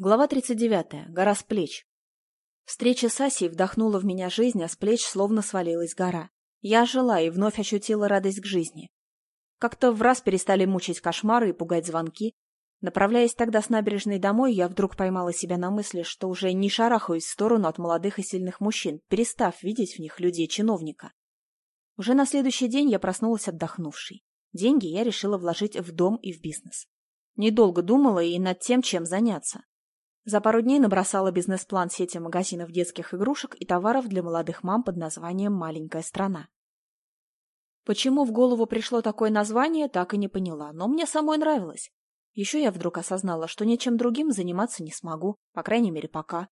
Глава 39. Гора с плеч. Встреча с Асей вдохнула в меня жизнь, а с плеч словно свалилась гора. Я жила и вновь ощутила радость к жизни. Как-то в раз перестали мучить кошмары и пугать звонки. Направляясь тогда с набережной домой, я вдруг поймала себя на мысли, что уже не шарахаюсь в сторону от молодых и сильных мужчин, перестав видеть в них людей-чиновника. Уже на следующий день я проснулась отдохнувшей. Деньги я решила вложить в дом и в бизнес. Недолго думала и над тем, чем заняться. За пару дней набросала бизнес-план сети магазинов детских игрушек и товаров для молодых мам под названием «Маленькая страна». Почему в голову пришло такое название, так и не поняла, но мне самой нравилось. Еще я вдруг осознала, что ничем другим заниматься не смогу, по крайней мере, пока.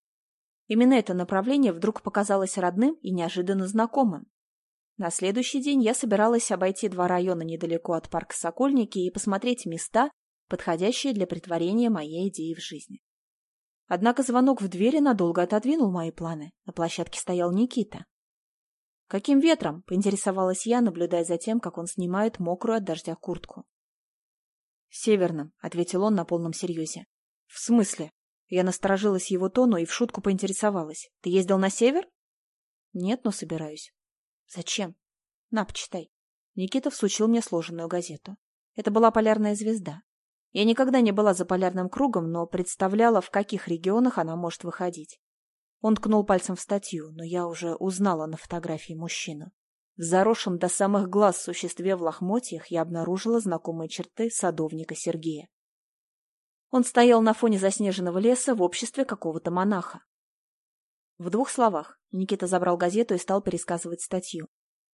Именно это направление вдруг показалось родным и неожиданно знакомым. На следующий день я собиралась обойти два района недалеко от парка Сокольники и посмотреть места, подходящие для притворения моей идеи в жизни. Однако звонок в двери надолго отодвинул мои планы. На площадке стоял Никита. «Каким ветром?» — поинтересовалась я, наблюдая за тем, как он снимает мокрую от дождя куртку. «Северным», — ответил он на полном серьезе. «В смысле?» Я насторожилась его тону и в шутку поинтересовалась. «Ты ездил на север?» «Нет, но собираюсь». «Зачем?» «На, почитай». Никита всучил мне сложенную газету. Это была полярная звезда. Я никогда не была за полярным кругом, но представляла, в каких регионах она может выходить. Он ткнул пальцем в статью, но я уже узнала на фотографии мужчину. В заросшем до самых глаз существе в лохмотьях я обнаружила знакомые черты садовника Сергея. Он стоял на фоне заснеженного леса в обществе какого-то монаха. В двух словах Никита забрал газету и стал пересказывать статью.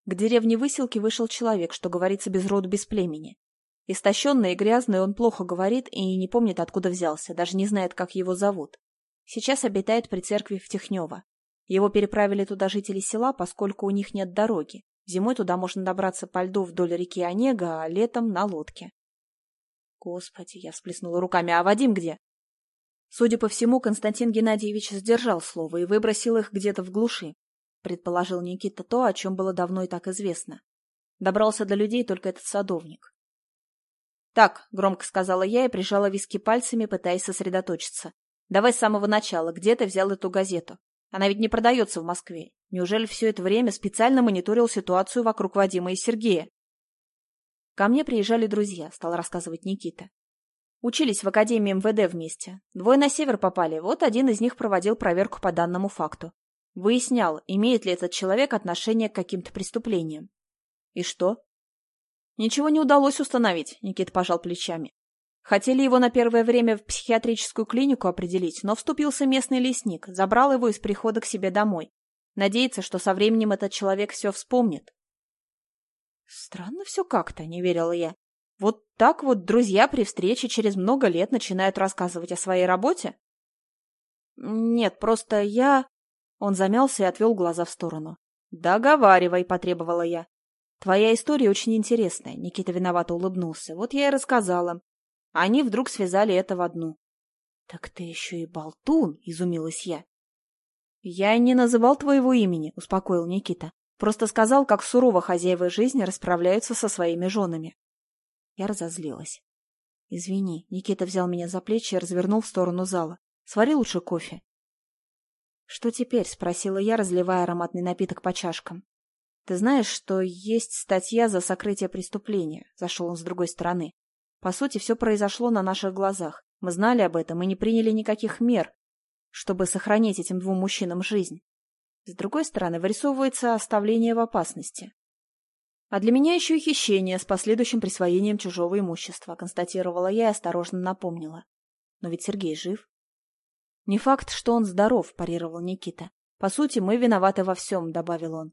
К деревне Выселки вышел человек, что говорится без роду, без племени. Истощенный и грязный он плохо говорит и не помнит, откуда взялся, даже не знает, как его зовут. Сейчас обитает при церкви в Технево. Его переправили туда жители села, поскольку у них нет дороги. Зимой туда можно добраться по льду вдоль реки Онега, а летом на лодке. Господи, я всплеснула руками. А Вадим где? Судя по всему, Константин Геннадьевич сдержал слово и выбросил их где-то в глуши. Предположил Никита то, о чем было давно и так известно. Добрался до людей только этот садовник. «Так», — громко сказала я и прижала виски пальцами, пытаясь сосредоточиться. «Давай с самого начала. Где ты взял эту газету? Она ведь не продается в Москве. Неужели все это время специально мониторил ситуацию вокруг Вадима и Сергея?» «Ко мне приезжали друзья», — стал рассказывать Никита. Учились в Академии МВД вместе. Двое на север попали, вот один из них проводил проверку по данному факту. Выяснял, имеет ли этот человек отношение к каким-то преступлениям. И что? Ничего не удалось установить, Никит пожал плечами. Хотели его на первое время в психиатрическую клинику определить, но вступился местный лесник, забрал его из прихода к себе домой. Надеется, что со временем этот человек все вспомнит. Странно все как-то, не верила я. Вот так вот друзья при встрече через много лет начинают рассказывать о своей работе? Нет, просто я... Он замялся и отвел глаза в сторону. «Договаривай», — потребовала я. Твоя история очень интересная, Никита виновато улыбнулся. Вот я и рассказала. Они вдруг связали это в одну. Так ты еще и болтун, изумилась я. Я не называл твоего имени, успокоил Никита. Просто сказал, как сурово хозяева жизни расправляются со своими женами. Я разозлилась. Извини, Никита взял меня за плечи и развернул в сторону зала. Свари лучше кофе. Что теперь? спросила я, разливая ароматный напиток по чашкам. Ты знаешь, что есть статья за сокрытие преступления? Зашел он с другой стороны. По сути, все произошло на наших глазах. Мы знали об этом и не приняли никаких мер, чтобы сохранить этим двум мужчинам жизнь. С другой стороны, вырисовывается оставление в опасности. А для меня еще и хищение с последующим присвоением чужого имущества, констатировала я и осторожно напомнила. Но ведь Сергей жив. Не факт, что он здоров, парировал Никита. По сути, мы виноваты во всем, добавил он.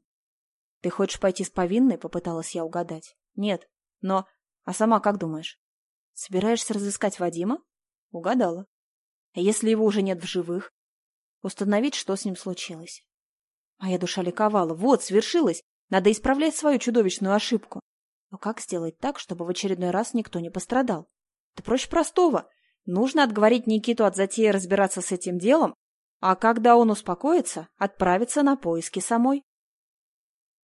Ты хочешь пойти с повинной? Попыталась я угадать. Нет. Но... А сама как думаешь? Собираешься разыскать Вадима? Угадала. А если его уже нет в живых? Установить, что с ним случилось. Моя душа ликовала. Вот, свершилось. Надо исправлять свою чудовищную ошибку. Но как сделать так, чтобы в очередной раз никто не пострадал? Да проще простого. Нужно отговорить Никиту от затеи разбираться с этим делом, а когда он успокоится, отправиться на поиски самой.